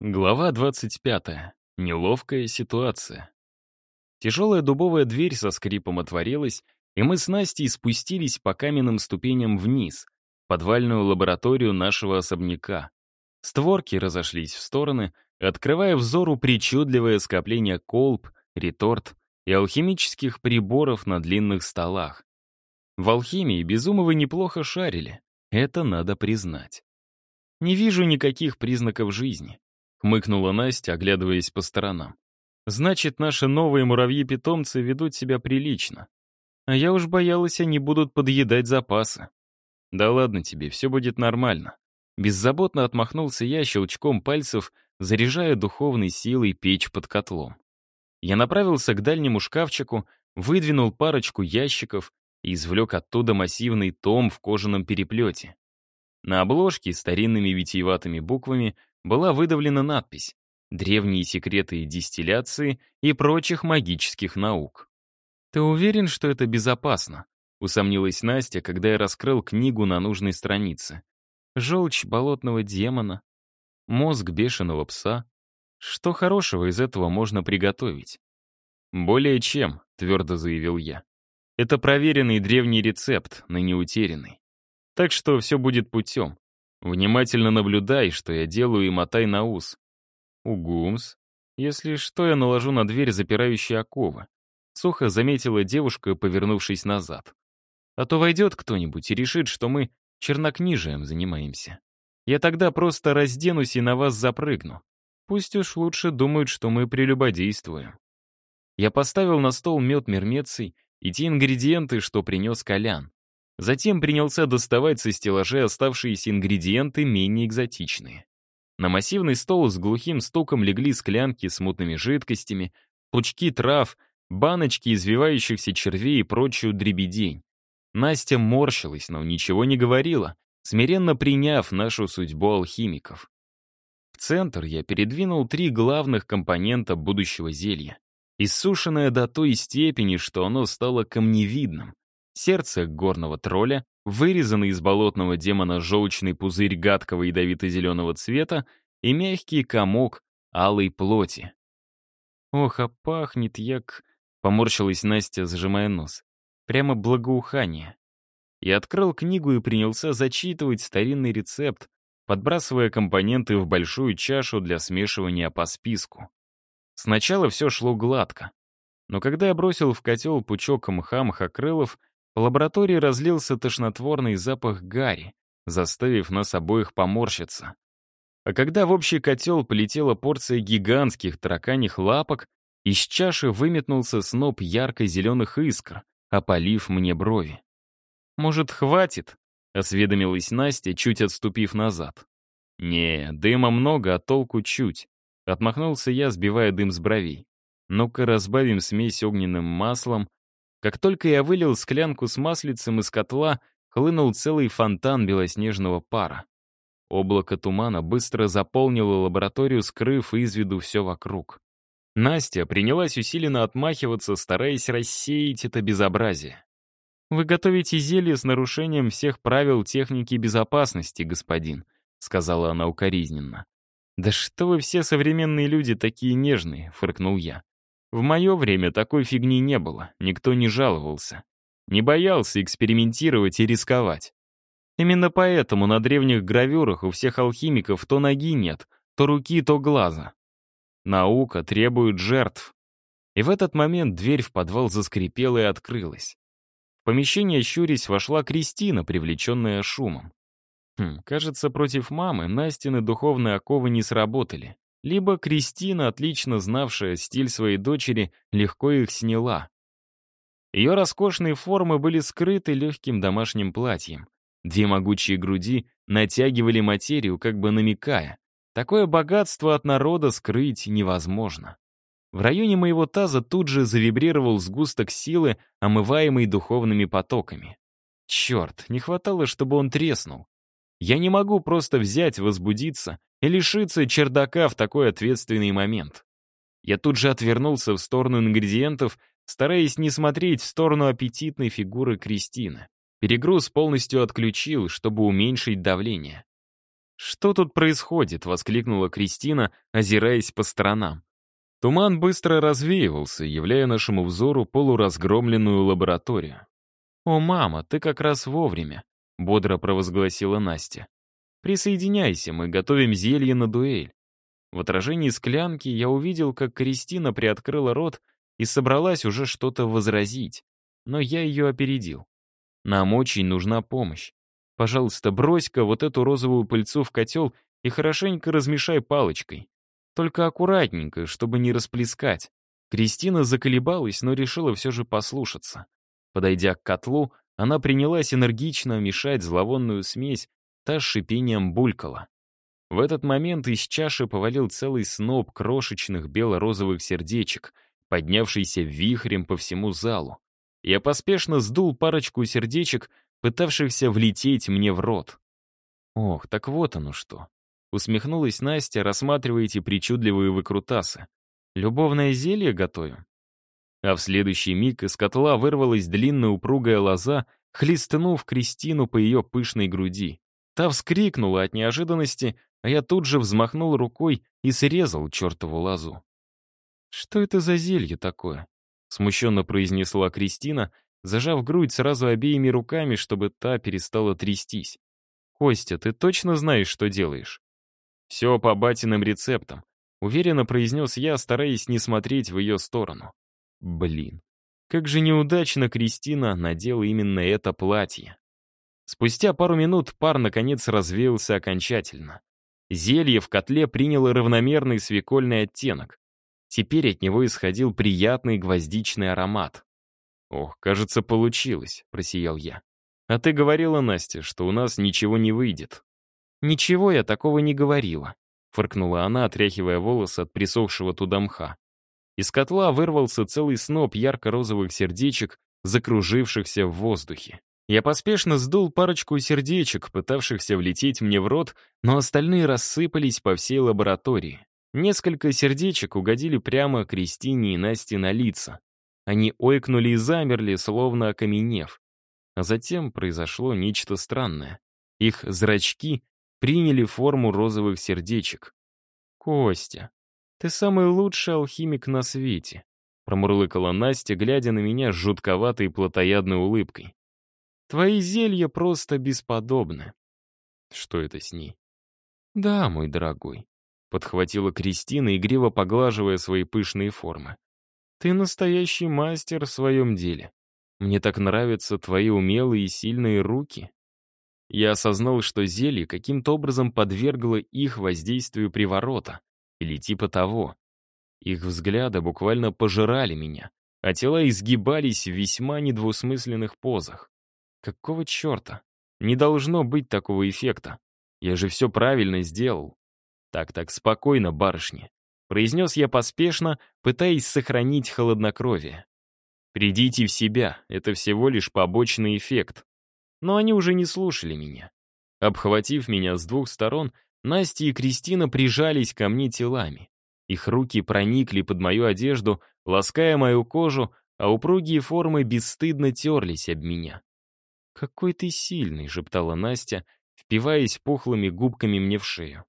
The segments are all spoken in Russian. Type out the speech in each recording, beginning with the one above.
Глава 25. Неловкая ситуация. Тяжелая дубовая дверь со скрипом отворилась, и мы с Настей спустились по каменным ступеням вниз, в подвальную лабораторию нашего особняка. Створки разошлись в стороны, открывая взору причудливое скопление колб, реторт и алхимических приборов на длинных столах. В алхимии Безумовы неплохо шарили, это надо признать. Не вижу никаких признаков жизни. — хмыкнула Настя, оглядываясь по сторонам. «Значит, наши новые муравьи-питомцы ведут себя прилично. А я уж боялась, они будут подъедать запасы». «Да ладно тебе, все будет нормально». Беззаботно отмахнулся я щелчком пальцев, заряжая духовной силой печь под котлом. Я направился к дальнему шкафчику, выдвинул парочку ящиков и извлек оттуда массивный том в кожаном переплете. На обложке старинными витиеватыми буквами была выдавлена надпись «Древние секреты дистилляции и прочих магических наук». «Ты уверен, что это безопасно?» — усомнилась Настя, когда я раскрыл книгу на нужной странице. «Желчь болотного демона, мозг бешеного пса. Что хорошего из этого можно приготовить?» «Более чем», — твердо заявил я. «Это проверенный древний рецепт, ныне утерянный. Так что все будет путем. Внимательно наблюдай, что я делаю, и мотай на ус. Угумс. Если что, я наложу на дверь запирающие оковы. Сухо заметила девушка, повернувшись назад. А то войдет кто-нибудь и решит, что мы чернокнижием занимаемся. Я тогда просто разденусь и на вас запрыгну. Пусть уж лучше думают, что мы прелюбодействуем. Я поставил на стол мед мермеций и те ингредиенты, что принес Колян. Затем принялся доставать со стеллажей оставшиеся ингредиенты, менее экзотичные. На массивный стол с глухим стуком легли склянки с мутными жидкостями, пучки трав, баночки извивающихся червей и прочую дребедень. Настя морщилась, но ничего не говорила, смиренно приняв нашу судьбу алхимиков. В центр я передвинул три главных компонента будущего зелья. Иссушенное до той степени, что оно стало камневидным, сердце горного тролля, вырезанный из болотного демона желчный пузырь гадкого ядовито-зеленого цвета и мягкий комок алой плоти. «Ох, а пахнет як...» — поморщилась Настя, зажимая нос. «Прямо благоухание». Я открыл книгу и принялся зачитывать старинный рецепт, подбрасывая компоненты в большую чашу для смешивания по списку. Сначала все шло гладко. Но когда я бросил в котел пучок мха мхокрылов, по лаборатории разлился тошнотворный запах гари, заставив нас обоих поморщиться. А когда в общий котел полетела порция гигантских тараканьих лапок, из чаши выметнулся сноп ярко-зеленых искр, опалив мне брови. «Может, хватит?» — осведомилась Настя, чуть отступив назад. «Не, дыма много, а толку чуть», — отмахнулся я, сбивая дым с бровей. «Ну-ка разбавим смесь огненным маслом, как только я вылил склянку с маслицем из котла, хлынул целый фонтан белоснежного пара. Облако тумана быстро заполнило лабораторию, скрыв из виду все вокруг. Настя принялась усиленно отмахиваться, стараясь рассеять это безобразие. «Вы готовите зелье с нарушением всех правил техники безопасности, господин», — сказала она укоризненно. «Да что вы все современные люди такие нежные», — фыркнул я. В мое время такой фигни не было, никто не жаловался. Не боялся экспериментировать и рисковать. Именно поэтому на древних гравюрах у всех алхимиков то ноги нет, то руки, то глаза. Наука требует жертв. И в этот момент дверь в подвал заскрипела и открылась. В помещение, щурясь, вошла Кристина, привлеченная шумом. Хм, кажется, против мамы Настины духовные оковы не сработали. Либо Кристина, отлично знавшая стиль своей дочери, легко их сняла. Ее роскошные формы были скрыты легким домашним платьем. Две могучие груди натягивали материю, как бы намекая. Такое богатство от народа скрыть невозможно. В районе моего таза тут же завибрировал сгусток силы, омываемый духовными потоками. Черт, не хватало, чтобы он треснул. Я не могу просто взять, возбудиться и лишиться чердака в такой ответственный момент. Я тут же отвернулся в сторону ингредиентов, стараясь не смотреть в сторону аппетитной фигуры Кристины. Перегруз полностью отключил, чтобы уменьшить давление. «Что тут происходит?» — воскликнула Кристина, озираясь по сторонам. Туман быстро развеивался, являя нашему взору полуразгромленную лабораторию. «О, мама, ты как раз вовремя», — бодро провозгласила Настя. «Присоединяйся, мы готовим зелье на дуэль». В отражении склянки я увидел, как Кристина приоткрыла рот и собралась уже что-то возразить, но я ее опередил. Нам очень нужна помощь. Пожалуйста, брось-ка вот эту розовую пыльцу в котел и хорошенько размешай палочкой. Только аккуратненько, чтобы не расплескать. Кристина заколебалась, но решила все же послушаться. Подойдя к котлу, она принялась энергично мешать зловонную смесь, та с шипением булькала. В этот момент из чаши повалил целый сноп крошечных бело-розовых сердечек, поднявшийся вихрем по всему залу. Я поспешно сдул парочку сердечек, пытавшихся влететь мне в рот. Ох, так вот оно что. Усмехнулась Настя, рассматривая эти причудливые выкрутасы. Любовное зелье готовим? А в следующий миг из котла вырвалась длинная упругая лоза, хлестнув Кристину по ее пышной груди. Та вскрикнула от неожиданности, а я тут же взмахнул рукой и срезал чертову лозу. «Что это за зелье такое?» Смущенно произнесла Кристина, зажав грудь сразу обеими руками, чтобы та перестала трястись. «Костя, ты точно знаешь, что делаешь?» «Все по батиным рецептам», — уверенно произнес я, стараясь не смотреть в ее сторону. Блин, как же неудачно Кристина надела именно это платье. Спустя пару минут пар, наконец, развеялся окончательно. Зелье в котле приняло равномерный свекольный оттенок. Теперь от него исходил приятный гвоздичный аромат. «Ох, кажется, получилось», — просиял я. «А ты говорила, Настя, что у нас ничего не выйдет». «Ничего я такого не говорила», — фыркнула она, отряхивая волосы от присохшего туда мха. Из котла вырвался целый сноп ярко-розовых сердечек, закружившихся в воздухе. Я поспешно сдул парочку сердечек, пытавшихся влететь мне в рот, но остальные рассыпались по всей лаборатории. Несколько сердечек угодили прямо Кристине и Насте на лица. Они ойкнули и замерли, словно окаменев. А затем произошло нечто странное. Их зрачки приняли форму розовых сердечек. «Костя, ты самый лучший алхимик на свете», промурлыкала Настя, глядя на меня с жутковатой плотоядной улыбкой. «Твои зелья просто бесподобны». Что это с ней? «Да, мой дорогой», Подхватила Кристина, игриво поглаживая свои пышные формы. «Ты настоящий мастер в своем деле. Мне так нравятся твои умелые и сильные руки». Я осознал, что зелье каким-то образом подвергло их воздействию приворота, или типа того. Их взгляды буквально пожирали меня, а тела изгибались в весьма недвусмысленных позах. Какого черта? Не должно быть такого эффекта. Я же все правильно сделал. «Так-так, спокойно, барышни», — произнес я поспешно, пытаясь сохранить холоднокровие. «Придите в себя, это всего лишь побочный эффект». Но они уже не слушали меня. Обхватив меня с двух сторон, Настя и Кристина прижались ко мне телами. Их руки проникли под мою одежду, лаская мою кожу, а упругие формы бесстыдно терлись об меня. «Какой ты сильный», — шептала Настя, впиваясь пухлыми губками мне в шею.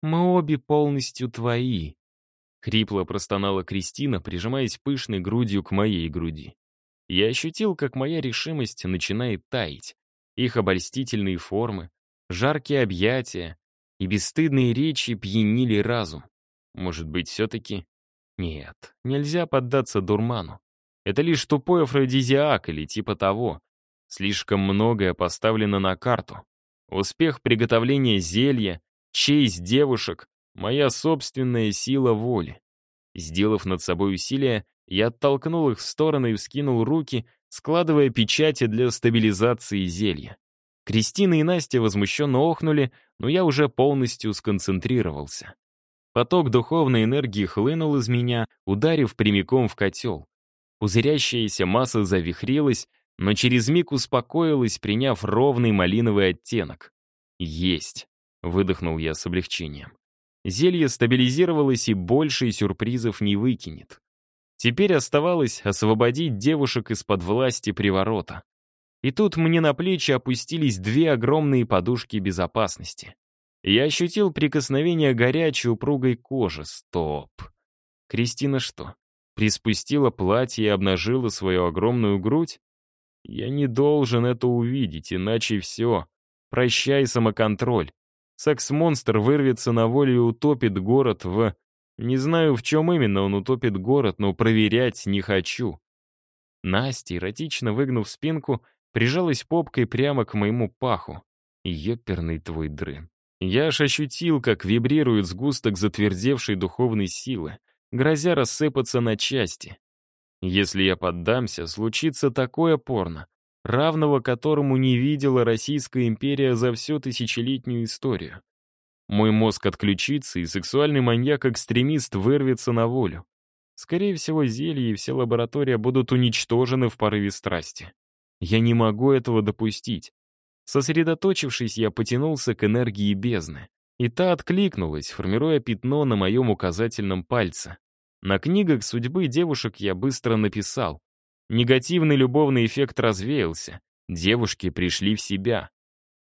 Мы обе полностью твои», — хрипло простонала Кристина, прижимаясь пышной грудью к моей груди. Я ощутил, как моя решимость начинает таять. Их обольстительные формы, жаркие объятия и бесстыдные речи пьянили разум. Может быть, все-таки... Нет, нельзя поддаться дурману. Это лишь тупой афродизиак или типа того. Слишком многое поставлено на карту. Успех приготовления зелья, честь девушек, моя собственная сила воли. Сделав над собой усилие, я оттолкнул их в стороны и вскинул руки, складывая печати для стабилизации зелья. Кристина и Настя возмущенно охнули, но я уже полностью сконцентрировался. Поток духовной энергии хлынул из меня, ударив прямиком в котел. Пузырящаяся масса завихрилась, но через миг успокоилась, приняв ровный малиновый оттенок. Есть. Выдохнул я с облегчением. Зелье стабилизировалось и больше сюрпризов не выкинет. Теперь оставалось освободить девушек из-под власти приворота. И тут мне на плечи опустились две огромные подушки безопасности. Я ощутил прикосновение горячей упругой кожи. Стоп. Кристина что, приспустила платье и обнажила свою огромную грудь? Я не должен это увидеть, иначе все. Прощай самоконтроль. Секс-монстр вырвется на волю и утопит город в... Не знаю, в чем именно он утопит город, но проверять не хочу. Настя, эротично выгнув спинку, прижалась попкой прямо к моему паху. Ёперный твой дрын. Я аж ощутил, как вибрирует сгусток затвердевшей духовной силы, грозя рассыпаться на части. Если я поддамся, случится такое порно, равного которому не видела Российская империя за всю тысячелетнюю историю. Мой мозг отключится, и сексуальный маньяк-экстремист вырвется на волю. Скорее всего, зелье и вся лаборатория будут уничтожены в порыве страсти. Я не могу этого допустить. Сосредоточившись, я потянулся к энергии бездны. И та откликнулась, формируя пятно на моем указательном пальце. На книгах судьбы девушек я быстро написал. Негативный любовный эффект развеялся. Девушки пришли в себя.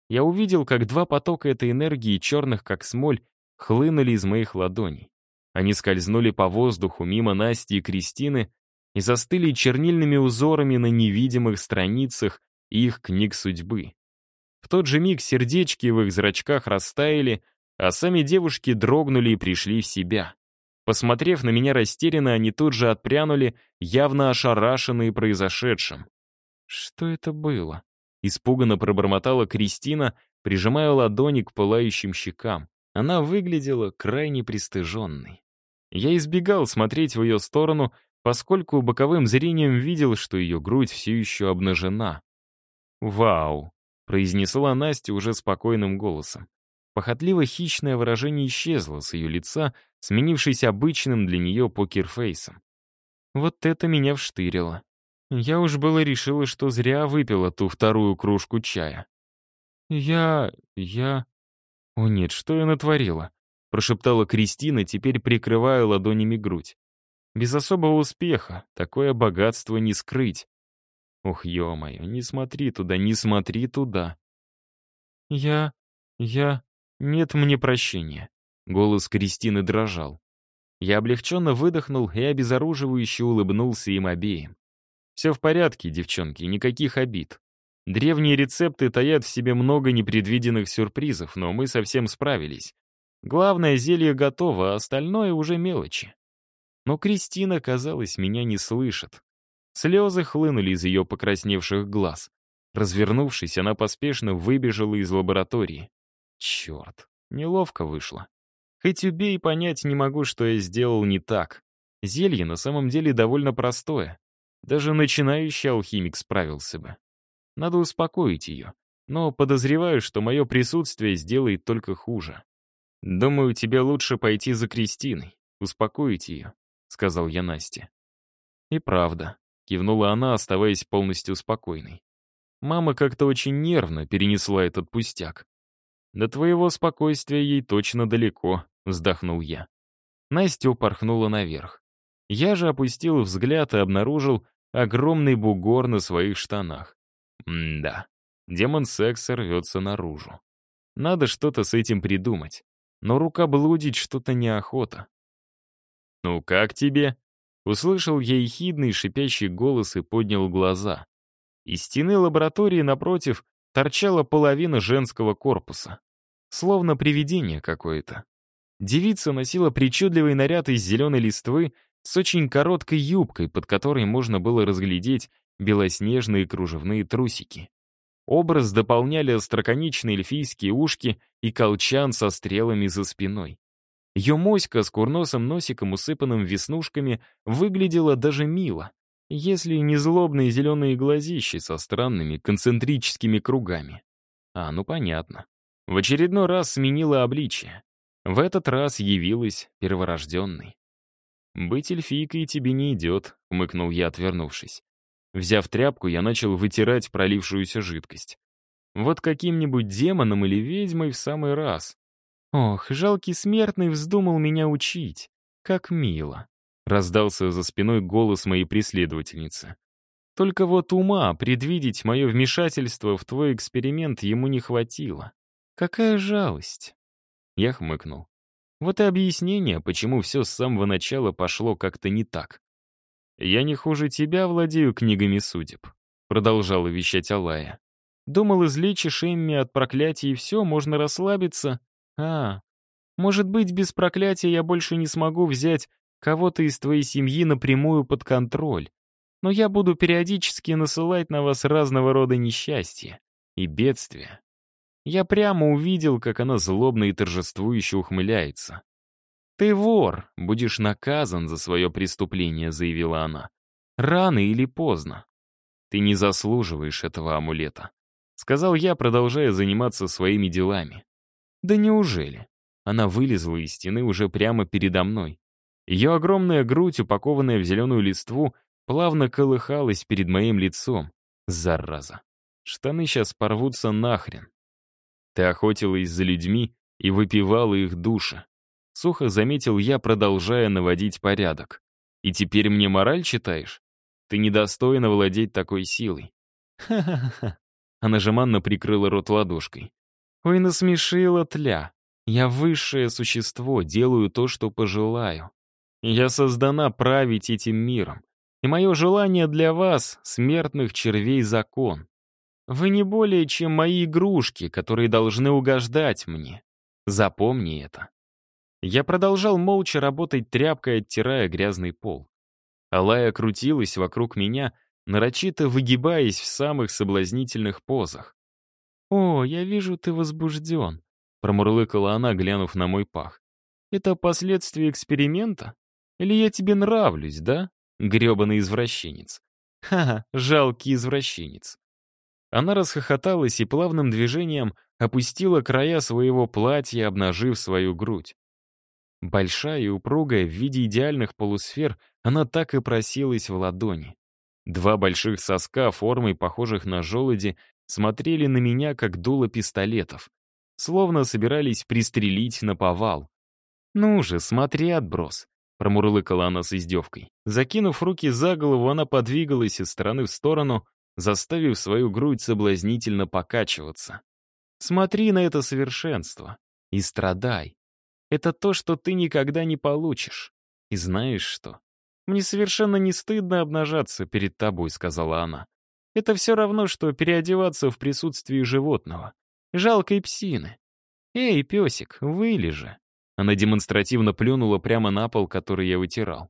Я увидел, как два потока этой энергии, черных как смоль, хлынули из моих ладоней. Они скользнули по воздуху мимо Насти и Кристины и застыли чернильными узорами на невидимых страницах их книг судьбы. В тот же миг сердечки в их зрачках растаяли, а сами девушки дрогнули и пришли в себя. Посмотрев на меня растерянно, они тут же отпрянули, явно ошарашенные произошедшим. «Что это было?» — испуганно пробормотала Кристина, прижимая ладони к пылающим щекам. Она выглядела крайне пристыженной. Я избегал смотреть в ее сторону, поскольку боковым зрением видел, что ее грудь все еще обнажена. «Вау!» — произнесла Настя уже спокойным голосом. Похотливо-хищное выражение исчезло с ее лица, сменившись обычным для нее покерфейсом. Вот это меня вштырило. Я уж было решила, что зря выпила ту вторую кружку чая. «Я... я...» «О нет, что я натворила?» — прошептала Кристина, теперь прикрывая ладонями грудь. «Без особого успеха, такое богатство не скрыть». «Ох, ё-моё, не смотри туда, не смотри туда». «Я... я...» «Нет мне прощения». Голос Кристины дрожал. Я облегченно выдохнул и обезоруживающе улыбнулся им обеим. «Все в порядке, девчонки, никаких обид. Древние рецепты таят в себе много непредвиденных сюрпризов, но мы совсем справились. Главное, зелье готово, а остальное уже мелочи». Но Кристина, казалось, меня не слышит. Слезы хлынули из ее покрасневших глаз. Развернувшись, она поспешно выбежала из лаборатории. Черт, неловко вышло. Хоть убей, понять не могу, что я сделал не так. Зелье на самом деле довольно простое. Даже начинающий алхимик справился бы. Надо успокоить ее. Но подозреваю, что мое присутствие сделает только хуже. «Думаю, тебе лучше пойти за Кристиной, успокоить ее», — сказал я Насте. «И правда», — кивнула она, оставаясь полностью спокойной. Мама как-то очень нервно перенесла этот пустяк. «До твоего спокойствия ей точно далеко», — вздохнул я. Настя упорхнула наверх. Я же опустил взгляд и обнаружил огромный бугор на своих штанах. М-да, демон секса рвется наружу. Надо что-то с этим придумать. Но рука блудить что-то неохота. «Ну как тебе?» Услышал я ехидный шипящий голос и поднял глаза. Из стены лаборатории напротив торчала половина женского корпуса. Словно привидение какое-то. Девица носила причудливый наряд из зеленой листвы с очень короткой юбкой, под которой можно было разглядеть белоснежные кружевные трусики. Образ дополняли остроконечные эльфийские ушки и колчан со стрелами за спиной. Ее моська с курносым носиком, усыпанным веснушками, выглядела даже мило, если не злобные зеленые глазищи со странными концентрическими кругами. А, ну понятно. В очередной раз сменила обличие. В этот раз явилась перворожденной. «Быть эльфийкой тебе не идет», — умыкнул я, отвернувшись. Взяв тряпку, я начал вытирать пролившуюся жидкость. Вот каким-нибудь демоном или ведьмой в самый раз. Ох, жалкий смертный вздумал меня учить. Как мило. Раздался за спиной голос моей преследовательницы. Только вот ума предвидеть мое вмешательство в твой эксперимент ему не хватило. Какая жалость. Я хмыкнул. Вот и объяснение, почему все с самого начала пошло как-то не так. «Я не хуже тебя владею книгами судеб», — продолжала вещать Алая. «Думал, излечишь Эмми от проклятий и все, можно расслабиться. А, может быть, без проклятия я больше не смогу взять кого-то из твоей семьи напрямую под контроль. Но я буду периодически насылать на вас разного рода несчастья и бедствия. Я прямо увидел, как она злобно и торжествующе ухмыляется. «Ты вор, будешь наказан за свое преступление», — заявила она. «Рано или поздно. Ты не заслуживаешь этого амулета», — сказал я, продолжая заниматься своими делами. «Да неужели?» Она вылезла из стены уже прямо передо мной. Ее огромная грудь, упакованная в зеленую листву, плавно колыхалась перед моим лицом. Зараза. Штаны сейчас порвутся нахрен. Ты охотилась за людьми и выпивала их души. Сухо заметил я, продолжая наводить порядок. И теперь мне мораль читаешь? Ты недостойна владеть такой силой. Ха-ха-ха. Она жеманно прикрыла рот ладошкой. Ой, насмешила тля. Я высшее существо, делаю то, что пожелаю. Я создана править этим миром. И мое желание для вас, смертных червей, закон. Вы не более, чем мои игрушки, которые должны угождать мне. Запомни это. Я продолжал молча работать тряпкой, оттирая грязный пол. Алая крутилась вокруг меня, нарочито выгибаясь в самых соблазнительных позах. «О, я вижу, ты возбужден», — промурлыкала она, глянув на мой пах. «Это последствия эксперимента? Или я тебе нравлюсь, да, грёбаный извращенец?» «Ха-ха, жалкий извращенец». Она расхохоталась и плавным движением опустила края своего платья, обнажив свою грудь. Большая и упругая, в виде идеальных полусфер, она так и просилась в ладони. Два больших соска, формой похожих на желуди, смотрели на меня, как дуло пистолетов словно собирались пристрелить на повал. «Ну же, смотри, отброс», — промурлыкала она с издевкой. Закинув руки за голову, она подвигалась из стороны в сторону, заставив свою грудь соблазнительно покачиваться. «Смотри на это совершенство и страдай. Это то, что ты никогда не получишь. И знаешь что? Мне совершенно не стыдно обнажаться перед тобой», — сказала она. «Это все равно, что переодеваться в присутствии животного. Жалкой псины. Эй, песик, вылежи. Она демонстративно плюнула прямо на пол, который я вытирал.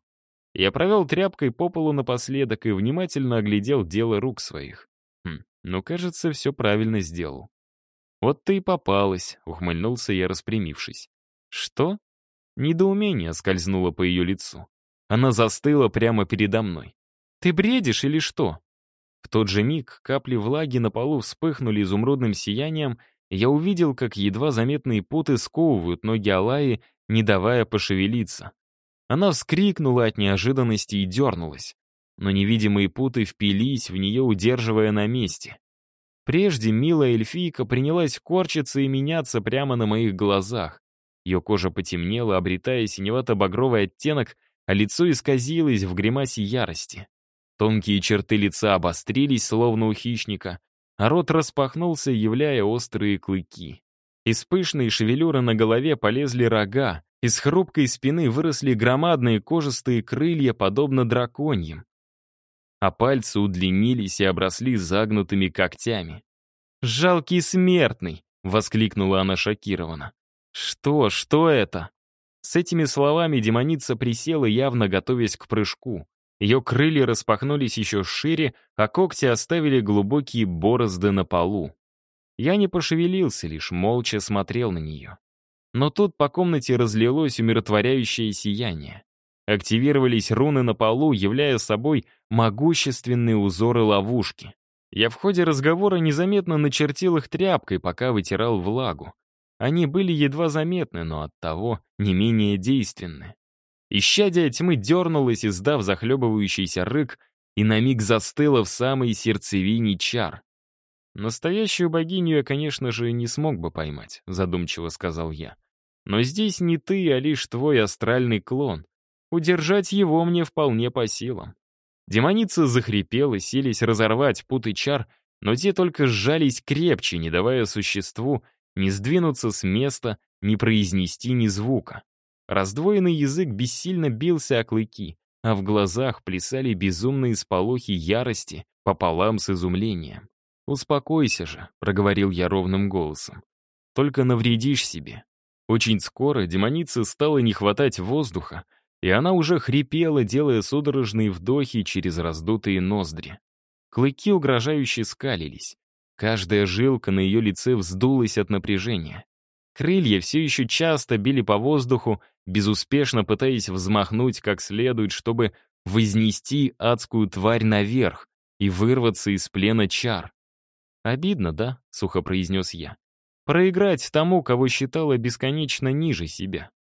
Я провел тряпкой по полу напоследок и внимательно оглядел дело рук своих. Хм, ну, кажется, все правильно сделал. «Вот ты и попалась», — ухмыльнулся я, распрямившись. «Что?» Недоумение скользнуло по ее лицу. Она застыла прямо передо мной. «Ты бредишь или что?» В тот же миг капли влаги на полу вспыхнули изумрудным сиянием, и я увидел, как едва заметные путы сковывают ноги Алаи, не давая пошевелиться. Она вскрикнула от неожиданности и дернулась, но невидимые путы впились в нее, удерживая на месте. Прежде милая эльфийка принялась корчиться и меняться прямо на моих глазах. Ее кожа потемнела, обретая синевато-багровый оттенок, а лицо исказилось в гримасе ярости. Тонкие черты лица обострились, словно у хищника, а рот распахнулся, являя острые клыки. Из пышной шевелюры на голове полезли рога, из хрупкой спины выросли громадные кожистые крылья, подобно драконьям. А пальцы удлинились и обросли загнутыми когтями. «Жалкий смертный!» — воскликнула она шокированно. «Что? Что это?» С этими словами демоница присела, явно готовясь к прыжку. Ее крылья распахнулись еще шире, а когти оставили глубокие борозды на полу. Я не пошевелился, лишь молча смотрел на нее. Но тут по комнате разлилось умиротворяющее сияние. Активировались руны на полу, являя собой могущественные узоры ловушки. Я в ходе разговора незаметно начертил их тряпкой, пока вытирал влагу. Они были едва заметны, но оттого не менее действенны. Исчадие тьмы дернулось, издав захлебывающийся рык, и на миг застыло в самой сердцевине чар. «Настоящую богиню я, конечно же, не смог бы поймать», — задумчиво сказал я. «Но здесь не ты, а лишь твой астральный клон. Удержать его мне вполне по силам». Демоница захрипела, сились разорвать путы чар, но те только сжались крепче, не давая существу ни сдвинуться с места, не произнести ни звука. Раздвоенный язык бессильно бился о клыки, а в глазах плясали безумные сполохи ярости пополам с изумлением. «Успокойся же», — проговорил я ровным голосом. «Только навредишь себе». Очень скоро демонице стало не хватать воздуха, и она уже хрипела, делая судорожные вдохи через раздутые ноздри. Клыки угрожающе скалились. Каждая жилка на ее лице вздулась от напряжения. Крылья все еще часто били по воздуху, безуспешно пытаясь взмахнуть как следует, чтобы вознести адскую тварь наверх и вырваться из плена чар. «Обидно, да?» — сухо произнес я. «Проиграть тому, кого считала бесконечно ниже себя.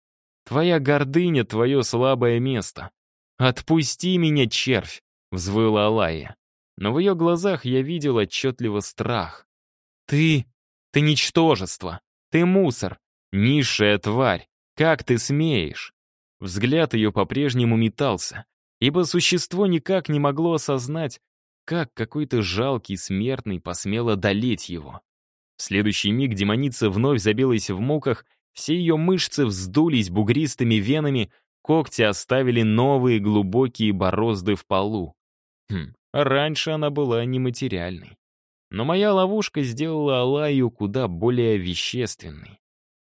Твоя гордыня — твое слабое место. Отпусти меня, червь!» — взвыла Алая. Но в ее глазах я видел отчетливо страх. «Ты... ты ничтожество!» Ты мусор, низшая тварь. Как ты смеешь?» Взгляд ее по-прежнему метался, ибо существо никак не могло осознать, как какой-то жалкий смертный посмел одолеть его. В следующий миг демоница вновь забилась в муках, все ее мышцы вздулись бугристыми венами, когти оставили новые глубокие борозды в полу. Хм, раньше она была нематериальной. Но моя ловушка сделала Алаю куда более вещественной.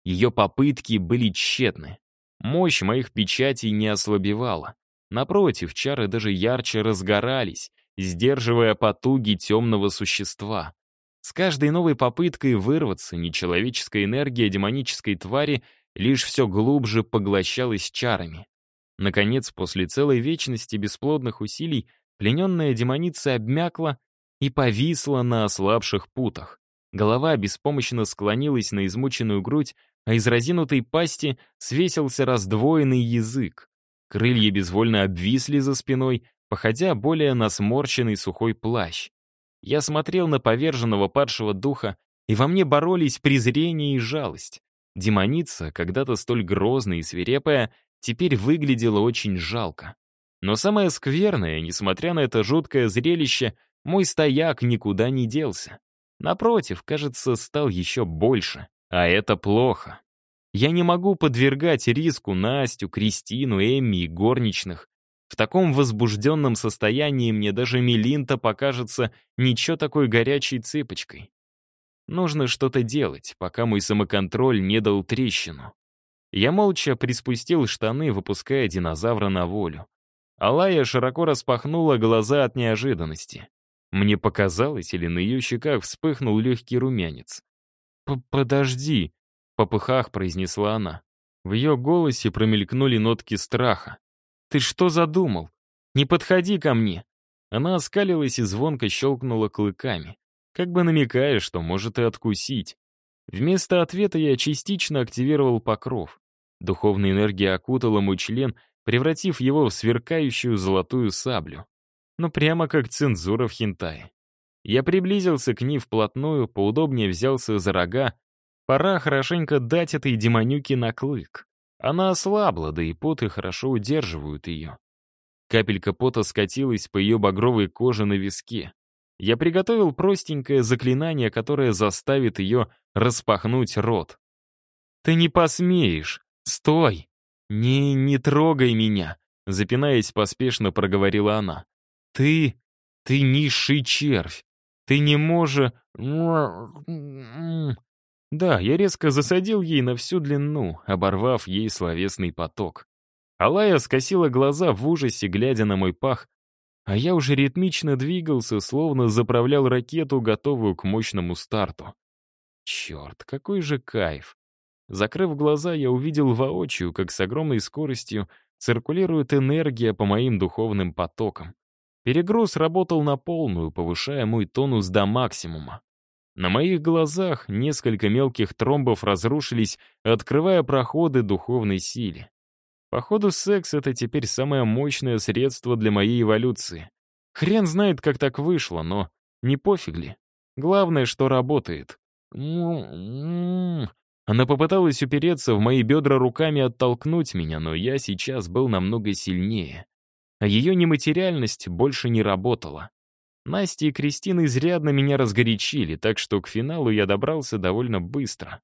Ее попытки были тщетны. Мощь моих печатей не ослабевала. Напротив, чары даже ярче разгорались, сдерживая потуги темного существа. С каждой новой попыткой вырваться нечеловеческая энергия демонической твари лишь все глубже поглощалась чарами. Наконец, после целой вечности бесплодных усилий, плененная демоница обмякла и повисла на ослабших путах. Голова беспомощно склонилась на измученную грудь, а из разинутой пасти свесился раздвоенный язык. Крылья безвольно обвисли за спиной, походя более на сморщенный сухой плащ. Я смотрел на поверженного падшего духа, и во мне боролись презрение и жалость. Демоница, когда-то столь грозная и свирепая, теперь выглядела очень жалко. Но самое скверное, несмотря на это жуткое зрелище, мой стояк никуда не делся. Напротив, кажется, стал еще больше. А это плохо. Я не могу подвергать риску Настю, Кристину, Эмми и горничных. В таком возбужденном состоянии мне даже Мелинта покажется ничего такой горячей цыпочкой. Нужно что-то делать, пока мой самоконтроль не дал трещину. Я молча приспустил штаны, выпуская динозавра на волю. Алая широко распахнула глаза от неожиданности. Мне показалось, или на ее щеках вспыхнул легкий румянец. «Подожди», — попыхах произнесла она. В ее голосе промелькнули нотки страха. «Ты что задумал? Не подходи ко мне!» Она оскалилась и звонко щелкнула клыками, как бы намекая, что может и откусить. Вместо ответа я частично активировал покров. Духовная энергия окутала мой член, превратив его в сверкающую золотую саблю ну прямо как цензура в хентае. Я приблизился к ней вплотную, поудобнее взялся за рога. Пора хорошенько дать этой демонюке на клык. Она ослабла, да и поты хорошо удерживают ее. Капелька пота скатилась по ее багровой коже на виске. Я приготовил простенькое заклинание, которое заставит ее распахнуть рот. «Ты не посмеешь! Стой! Не, не трогай меня!» Запинаясь, поспешно проговорила она. Ты... ты низший червь. Ты не можешь... Да, я резко засадил ей на всю длину, оборвав ей словесный поток. Алая скосила глаза в ужасе, глядя на мой пах, а я уже ритмично двигался, словно заправлял ракету, готовую к мощному старту. Черт, какой же кайф! Закрыв глаза, я увидел воочию, как с огромной скоростью циркулирует энергия по моим духовным потокам. Перегруз работал на полную, повышая мой тонус до максимума. На моих глазах несколько мелких тромбов разрушились, открывая проходы духовной силе. Походу, секс — это теперь самое мощное средство для моей эволюции. Хрен знает, как так вышло, но не пофиг ли. Главное, что работает. Она попыталась упереться в мои бедра руками оттолкнуть меня, но я сейчас был намного сильнее а ее нематериальность больше не работала. Настя и Кристина изрядно меня разгорячили, так что к финалу я добрался довольно быстро.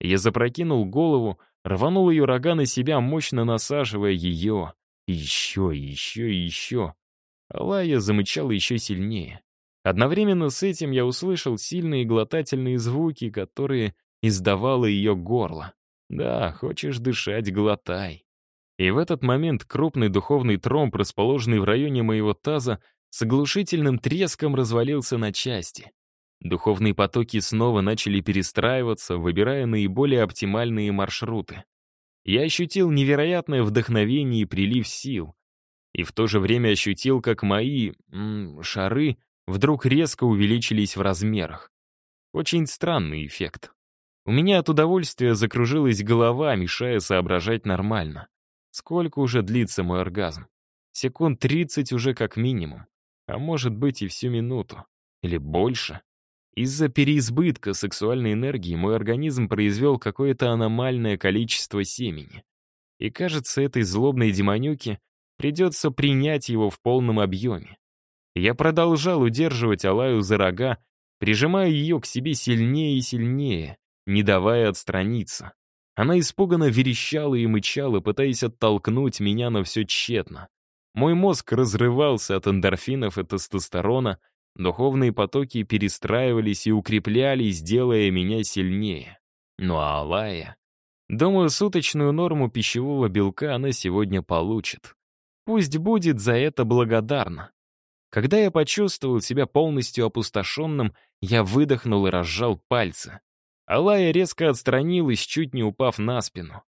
Я запрокинул голову, рванул ее рога на себя, мощно насаживая ее. еще, еще еще. Алая замычала еще сильнее. Одновременно с этим я услышал сильные глотательные звуки, которые издавало ее горло. Да, хочешь дышать — глотай. И в этот момент крупный духовный тромб, расположенный в районе моего таза, с оглушительным треском развалился на части. Духовные потоки снова начали перестраиваться, выбирая наиболее оптимальные маршруты. Я ощутил невероятное вдохновение и прилив сил. И в то же время ощутил, как мои м, шары вдруг резко увеличились в размерах. Очень странный эффект. У меня от удовольствия закружилась голова, мешая соображать нормально. Сколько уже длится мой оргазм? Секунд 30 уже как минимум. А может быть и всю минуту. Или больше. Из-за переизбытка сексуальной энергии мой организм произвел какое-то аномальное количество семени. И кажется, этой злобной демонюке придется принять его в полном объеме. Я продолжал удерживать Алаю за рога, прижимая ее к себе сильнее и сильнее, не давая отстраниться. Она испуганно верещала и мычала, пытаясь оттолкнуть меня, но все тщетно. Мой мозг разрывался от эндорфинов и тестостерона, духовные потоки перестраивались и укреплялись, делая меня сильнее. Ну а Алая... Думаю, суточную норму пищевого белка она сегодня получит. Пусть будет за это благодарна. Когда я почувствовал себя полностью опустошенным, я выдохнул и разжал пальцы. Алая резко отстранилась, чуть не упав на спину.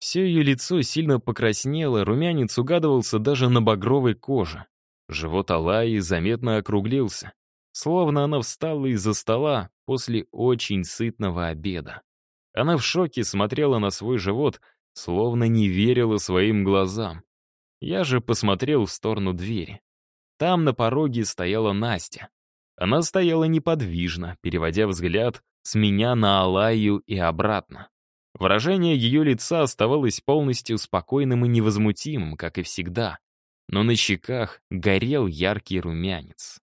Все ее лицо сильно покраснело, румянец угадывался даже на багровой коже. Живот Алаи заметно округлился, словно она встала из-за стола после очень сытного обеда. Она в шоке смотрела на свой живот, словно не верила своим глазам. Я же посмотрел в сторону двери. Там на пороге стояла Настя. Она стояла неподвижно, переводя взгляд с меня на Алаю и обратно. Выражение ее лица оставалось полностью спокойным и невозмутимым, как и всегда, но на щеках горел яркий румянец.